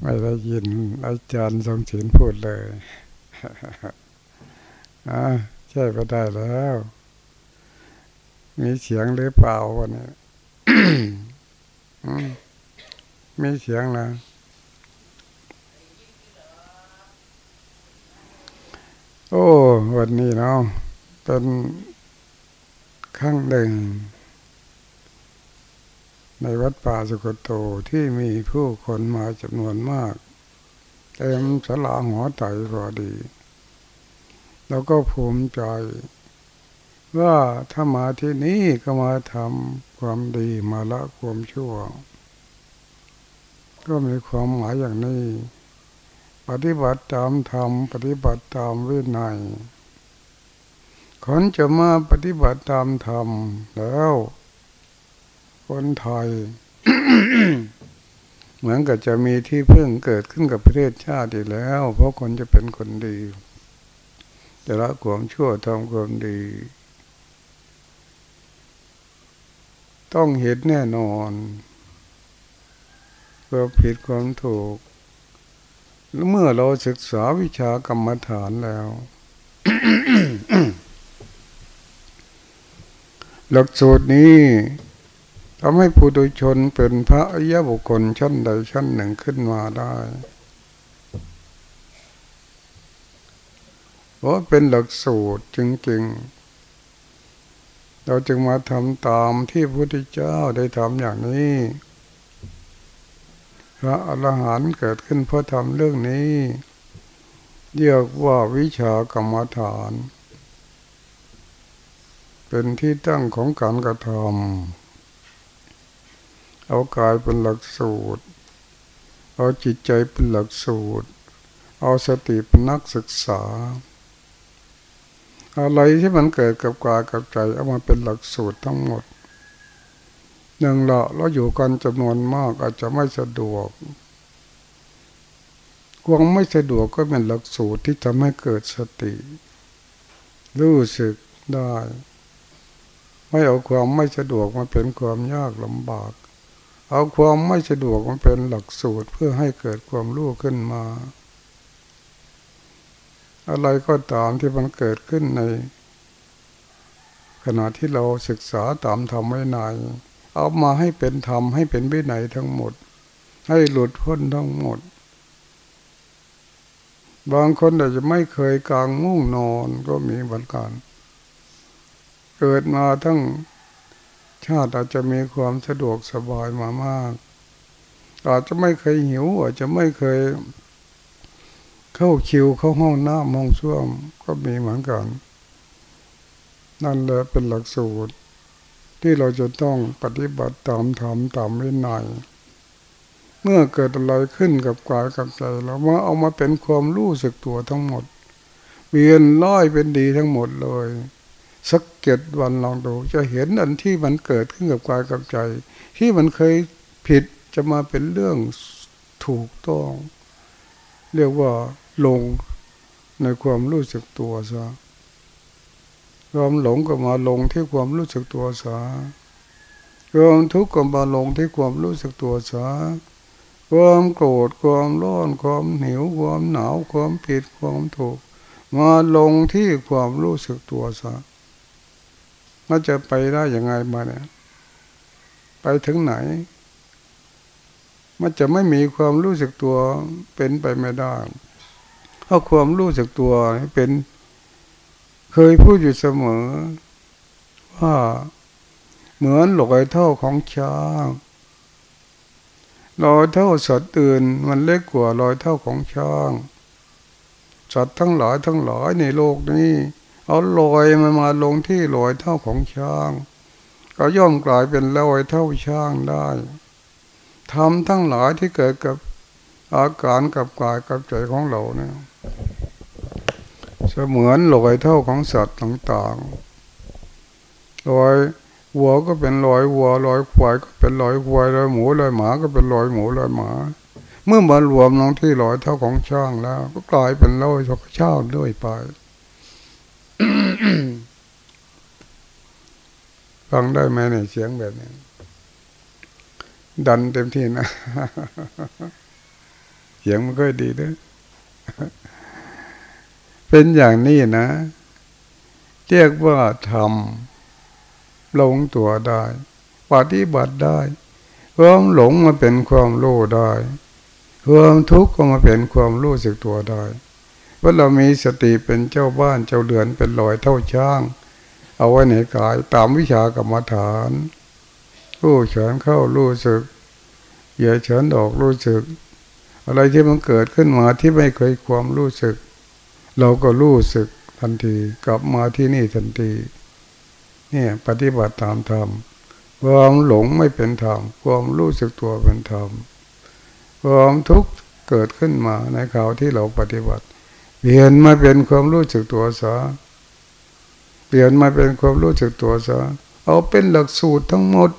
ไม่ได้ยินอาจารย์ทรงศิลพูดเลยอ่าใช่ก็ได้แล้ว มีเสียงหรือเปล่าวันนี้มีเสียงนะโอ้ วันนี้เนาะเป็นครั้งหนึ่ง ในวัดป่าสุกโตที่มีผู้คนมาจำนวนมากเต็มสลาหัวใจพอดี แล้วก็ภูมิใจ ว่าถ้ามาที่นี่ก็มาทำความดีมาละความชั่ว ก็มีความหมายอย่างนี้ ปฏิบัติตามธรรมปฏิบัติตามวินัยคนจะมาปฏิบัติตามธรรมแล้ว คนไทย เหมือนกับจะมีที่พึ่งเกิดขึ้นกับประเทศชาติแล้ว เพราะคนจะเป็นคนดีจะละความชั่วทำความดี ต้องเห็นแน่นอนความผิดความถูก เมื่อเราศึกษาวิชากรรมฐานแล้ว หลักสูตรนี้ ทำให้ผู้โดยชนเป็นพระอริยบุคคลชั้นใดชั้นหนึ่งขึ้นมาได้เพราะเป็นหลักสูตรจริงๆ เราจึงมาทำตามที่พระพุทธเจ้าได้ทำอย่างนี้ พระอรหันต์เกิดขึ้นเพราะทำเรื่องนี้เรียกว่าวิชากรรมฐาน เป็นที่ตั้งของการกระทำ เอากายเป็นหลักสูตร เอาจิตใจเป็นหลักสูตร เอาสติเป็นนักศึกษา อะไรที่มันเกิดกับกายกับใจเอามาเป็นหลักสูตรทั้งหมดหนึ่งละเราอยู่กันจำนวนมากอาจจะไม่สะดวกความไม่สะดวกก็เป็นหลักสูตรที่ทำให้เกิดสติ รู้สึกได้ ไม่เอาความไม่สะดวกมาเป็นความยากลำบาก เอาความไม่สะดวกมาเป็นหลักสูตรเพื่อให้เกิดความรู้ขึ้นมา อะไรก็ตามที่มันเกิดขึ้นใน ขณะที่เราศึกษาตามธรรมวินัยเอามาให้เป็นธรรมให้เป็นวินัยทั้งหมด ให้หลุดพ้นทั้งหมด บางคนอาจจะไม่เคยกลางมุ้งนอนก็มีเหมือนกันเกิดมาทั้ง ชาติอาจจะมีความสะดวกสบายมามาก อาจจะไม่เคยหิว อาจจะไม่เคย เข้าคิวเข้าห้องน้ำห้องส้วมก็มีเหมือนกัน นั่นแหละเป็นหลักสูตร ที่เราจะต้องปฏิบัติตามธรรมตามวินัยเมื่อเกิดอะไรขึ้นกับกายกับใจเราว่าเอามาเป็นความรู้สึกตัวทั้งหมดเวียนร้อยเป็นดีทั้งหมดเลย สักเจ็ดวันลองดู จะเห็นอันที่มันเกิดขึ้นกับกายกับใจ ที่มันเคยผิดจะมาเป็นเรื่องถูกต้อง เรียกว่าลงในความรู้สึกตัวซะความหลงก็มาลงที่ความรู้สึกตัวซะความทุกข์ก็มาลงที่ความรู้สึกตัวซะความโกรธความร้อนความหิวความหนาวความผิดความถูก มาลงที่ความรู้สึกตัวซะ มันจะไปได้ยังไงมาเนี่ย ไปถึงไหน มันจะไม่มีความรู้สึกตัวเป็นไปไม่ได้เพราะความรู้สึกตัวเป็นเคยพูดอยู่เสมอ ว่าเหมือนหลอยเท่าของช้างลอยเท่าสัตว์อื่น มันเล็กกว่ารอยเท่าของช้างสัตว์ทั้งหลายทั้งหลายในโลกนี้ เอาลอยมันมาลงที่ลอยเท่าของช้าง ก็ย่อมกลายเป็นลอยเท่าช้างได้ทำทั้งหลายที่เกิดกับอาการกับกายกับใจของเราเนี่ยเสมือนลอยเท่าของสัตว์ต่างๆลอยวัวก็เป็นลอยวัวลอยควายก็เป็นลอยควายลอยหมูลอยหมาก็เป็นลอยหมูลอยหมา เมื่อมารวมลงที่ลอยเท่าของช่างแล้ว ก็กลายเป็นลอยของช่างด้วยไป ฟังได้ไหมเนี่ยเสียงแบบนี้ ดันเต็มที่นะ เสียงมันก็ดีด้วยเป็นอย่างนี้นะ เรียกว่าทำลงตัวได้ปฏิบัติได้ความหลงมาเป็นความรู้ได้ความทุกข์ก็มาเป็นความรู้สึกตัวได้ ว่าเรามีสติเป็นเจ้าบ้านเจ้าเดือนเป็นลอยเท่าช้าง เอาไว้ในกายตามวิชากรรมฐานรู้เฉินเข้ารู้สึกเหยียดเฉินออกรู้สึก อะไรที่มันเกิดขึ้นมาที่ไม่เคยความรู้สึก เราก็รู้สึกทันทีกลับมาที่นี่ทันที เนี่ยปฏิบัติตามธรรมความหลงไม่เป็นธรรมความรู้สึกตัวเป็นธรรมความทุกข์เกิดขึ้นมาในข่าวที่เราปฏิบัติ เปลี่ยนมาเป็นความรู้สึกตัวซะเปลี่ยนมาเป็นความรู้สึกตัวซะเอาเป็นหลักสูตรทั้งหมด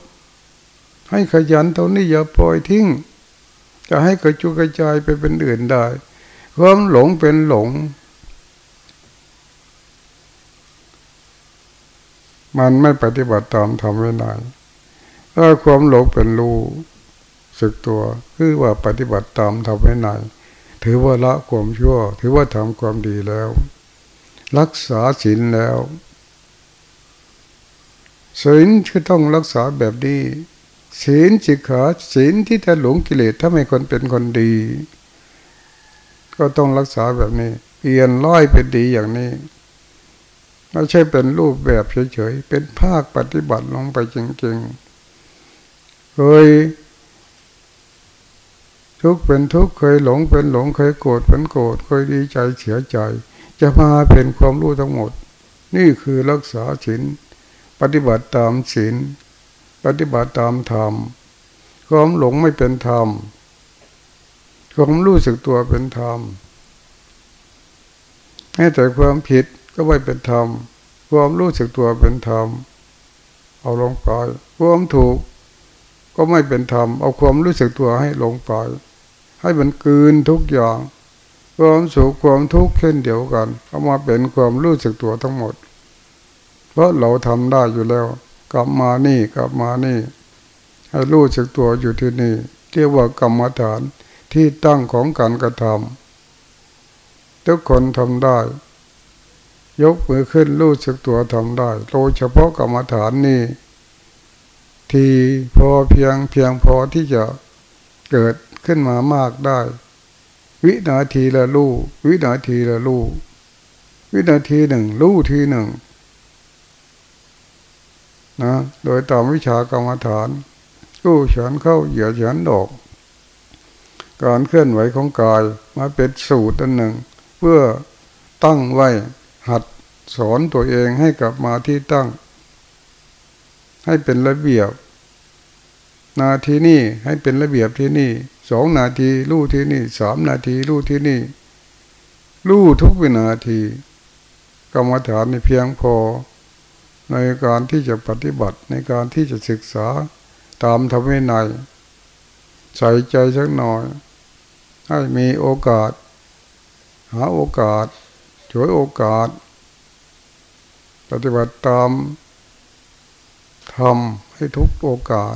ให้ขยันเท่านี้อย่าปล่อยทิ้ง จะให้กระจุกกระจายไปเป็นอื่นได้ ความหลงเป็นหลง มันไม่ปฏิบัติตามทำไว้นานถ้าความหลงเป็นรู้สึกตัว คือว่าปฏิบัติตามทำให้นาย ถือว่าละความชั่ว ถือว่าทำความดีแล้ว รักษาศีลแล้วศีลคือต้องรักษาแบบดีศีลสิกขาศีลที่จะหลงกิเลสถ้าไม่คนเป็นคนดี ก็ต้องรักษาแบบนี้เปลี่ยนร้อยเป็นดีอย่างนี้ไม่ใช่เป็นรูปแบบเฉยๆเป็นภาคปฏิบัติลงไปจริงๆเคย ทุกเป็นทุกเคยหลงเป็นหลงเคยโกรธเป็นโกรธเคยดีใจเสียใจ จะมาเป็นความรู้ทั้งหมด นี่คือรักษาศีลปฏิบัติตามศีลปฏิบัติตามธรรมความหลงไม่เป็นธรรมความรู้สึกตัวเป็นธรรมแม้แต่ความผิดก็ไม่เป็นธรรมความรู้สึกตัวเป็นธรรมเอาลงไปความถูกก็ไม่เป็นธรรมเอาความรู้สึกตัวให้ลงไป ให้มันกืนทุกอย่างความสุขความทุกข์เช่นเดียวกัน เอามาเป็นความรู้สึกตัวทั้งหมด เพราะเราทำได้อยู่แล้ว กลับมานี่กลับมานี่ ให้รู้สึกตัวอยู่ที่นี่เรียกว่ากรรมฐานที่ตั้งของการกระทำทุกคนทำได้ ยกมือขึ้นรู้สึกตัวทำได้โดยเฉพาะกรรมฐานนี่ที่พอเพียงเพียงพอที่จะเกิด ขึ้นมามากได้ วินาทีละลู่วินาทีละลู่วินาทีหนึ่งลู่ทีหนึ่งนะโดยตามวิชากรรมฐานกู้ฉันเข้าเหยียดฉันดอกการเคลื่อนไหวของกายมาเป็นสูตรอันหนึ่ง เพื่อตั้งไว้หัดสอนตัวเองให้กลับมาที่ตั้ง ให้เป็นระเบียบนาทีนี้ให้เป็นระเบียบที่นี่ สองนาทีรู้ที่นี่สามนาทีรู้ที่นี่รู้ทุกวินาทีกรรมฐานในเพียงพอ ในการที่จะปฏิบัติในการที่จะศึกษาตามทำให้ในใส่ใจสักหน่อย ให้มีโอกาส หาโอกาสช่วยโอกาส ปฏิบัติตามทำให้ทุกโอกาส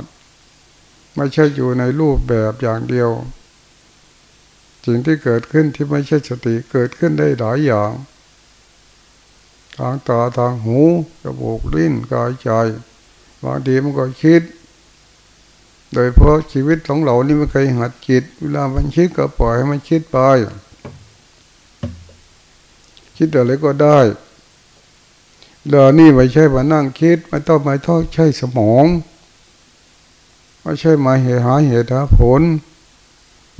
ไม่ใช่อยู่ในรูปแบบอย่างเดียว สิ่งที่เกิดขึ้นที่ไม่ใช่สติเกิดขึ้นได้หลายอย่าง ทางตาทางหูจมูกลิ้นกายใจบางทีมันก็คิด โดยเพราะชีวิตของเรานี่มันเคยหัดจิต เวลามันคิดก็ปล่อยให้มันคิดไป คิดอะไรก็ได้เดี๋ยวนี้ไม่ใช่มานั่งคิดไม่ต้องมาทอดใช้สมอง ไม่ใช่มาเหตุหาเหตุหาผล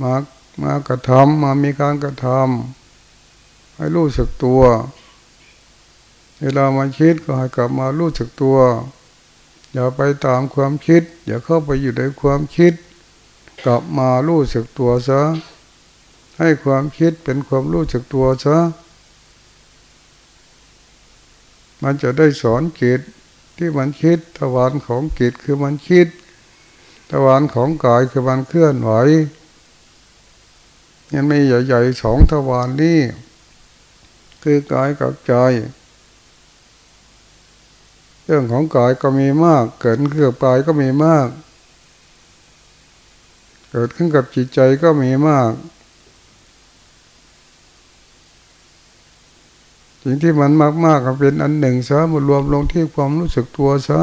มามากระทำมามีการกระทำให้รู้สึกตัว เวลามาคิดก็ให้กลับมารู้สึกตัว อย่าไปตามความคิด อย่าเข้าไปอยู่ในความคิด กลับมารู้สึกตัวซะให้ความคิดเป็นความรู้สึกตัวซะมันจะได้สอนจิตที่มันคิดทวารของจิตคือมันคิด ทวารของกายคือมันเคลื่อนไหวยังมีใหญ่ๆสองทวารนี่คือกายกับใจ เรื่องของกายก็มีมาก เกิดเกือบกายก็มีมาก เกิดขึ้นกับจิตใจก็มีมาก สิ่งที่มันมากๆก็เป็นอันหนึ่งซะมารวมลงที่ความรู้สึกตัวซะ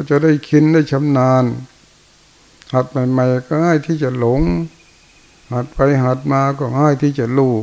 ก็จะได้คินได้ชำนาญ หัดใหม่ๆก็ง่ายที่จะหลง หัดไปหัดมาก็ง่ายที่จะรู้